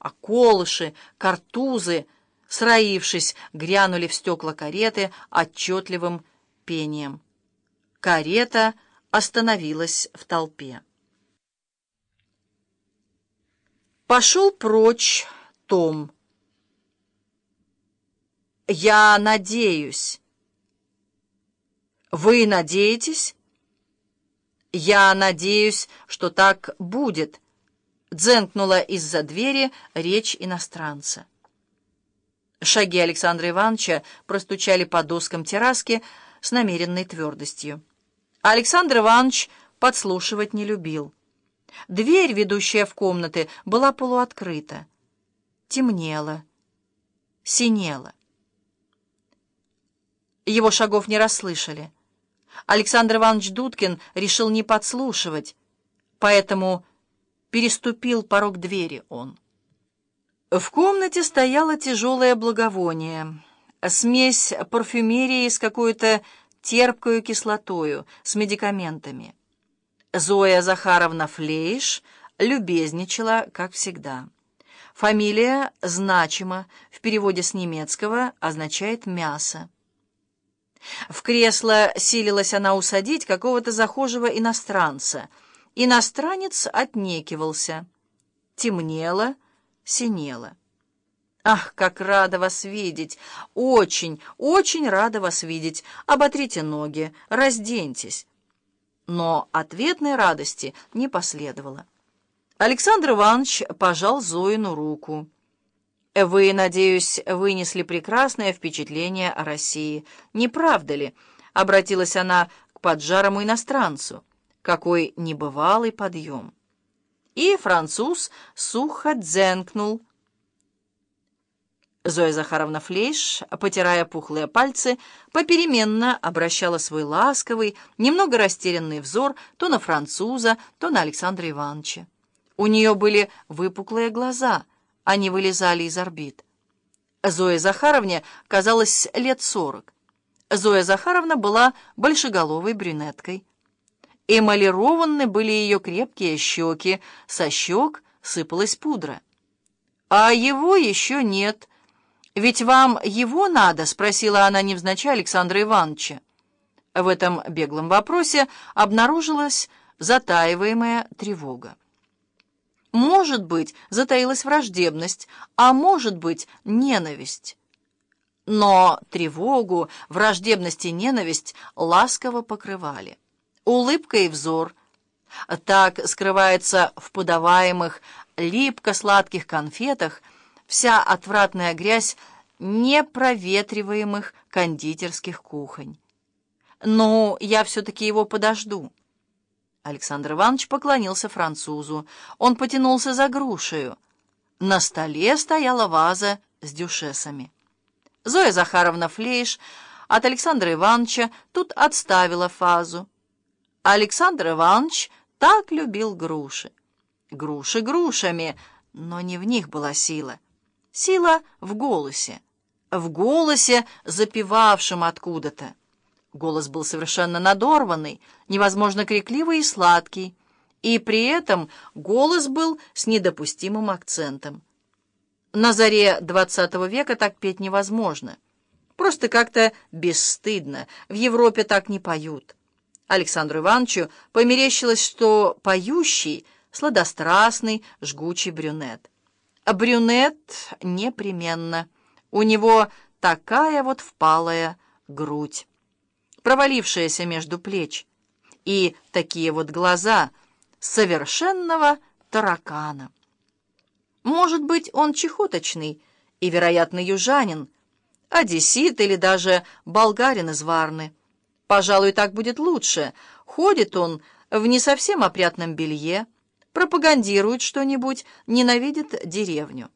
околыши, картузы, сраившись, грянули в стекла кареты отчетливым пением. Карета остановилась в толпе. Пошел прочь Том. «Я надеюсь». «Вы надеетесь?» «Я надеюсь, что так будет», — дзенкнула из-за двери речь иностранца. Шаги Александра Ивановича простучали по доскам терраски с намеренной твердостью. Александр Иванович подслушивать не любил. Дверь, ведущая в комнаты, была полуоткрыта. Темнело, синело. Его шагов не расслышали. Александр Иванович Дудкин решил не подслушивать, поэтому переступил порог двери он. В комнате стояло тяжелое благовоние, смесь парфюмерии с какой-то терпкою кислотою, с медикаментами. Зоя Захаровна Флейш любезничала, как всегда. Фамилия значима, в переводе с немецкого означает «мясо». В кресло силилась она усадить какого-то захожего иностранца. Иностранец отнекивался. Темнело, синело. «Ах, как рада вас видеть! Очень, очень рада вас видеть! Оботрите ноги, разденьтесь!» Но ответной радости не последовало. Александр Иванович пожал Зоину руку. «Вы, надеюсь, вынесли прекрасное впечатление о России. Не правда ли?» — обратилась она к поджарому иностранцу. «Какой небывалый подъем!» И француз сухо дзенкнул. Зоя Захаровна Флейш, потирая пухлые пальцы, попеременно обращала свой ласковый, немного растерянный взор то на француза, то на Александра Ивановича. У нее были выпуклые глаза — они вылезали из орбит. Зое Захаровне казалось лет сорок. Зоя Захаровна была большеголовой брюнеткой. Эмалированны были ее крепкие щеки, со щек сыпалась пудра. «А его еще нет. Ведь вам его надо?» — спросила она невзначай Александра Ивановича. В этом беглом вопросе обнаружилась затаиваемая тревога. Может быть, затаилась враждебность, а может быть, ненависть. Но тревогу, враждебность и ненависть ласково покрывали. Улыбка и взор. Так скрывается в подаваемых липко-сладких конфетах вся отвратная грязь непроветриваемых кондитерских кухонь. Но я все-таки его подожду. Александр Иванович поклонился французу. Он потянулся за грушею. На столе стояла ваза с дюшесами. Зоя Захаровна Флейш от Александра Ивановича тут отставила фазу. Александр Иванович так любил груши. Груши грушами, но не в них была сила. Сила в голосе, в голосе, запевавшем откуда-то. Голос был совершенно надорванный, невозможно крикливый и сладкий, и при этом голос был с недопустимым акцентом. На заре двадцатого века так петь невозможно. Просто как-то бесстыдно. В Европе так не поют. Александру Ивановичу померещилось, что поющий — сладострастный, жгучий брюнет. А брюнет непременно. У него такая вот впалая грудь провалившаяся между плеч, и такие вот глаза совершенного таракана. Может быть, он чехоточный и, вероятно, южанин, одессит или даже болгарин из Варны. Пожалуй, так будет лучше. Ходит он в не совсем опрятном белье, пропагандирует что-нибудь, ненавидит деревню.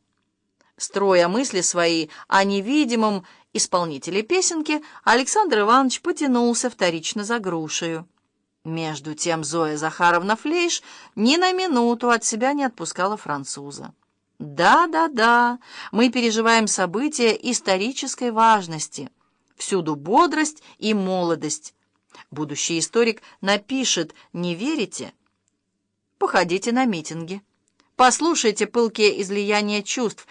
Строя мысли свои о невидимом исполнителе песенки, Александр Иванович потянулся вторично за грушею. Между тем Зоя Захаровна Флейш ни на минуту от себя не отпускала француза. «Да, да, да, мы переживаем события исторической важности. Всюду бодрость и молодость. Будущий историк напишет, не верите? Походите на митинги. Послушайте пылкие излияния чувств,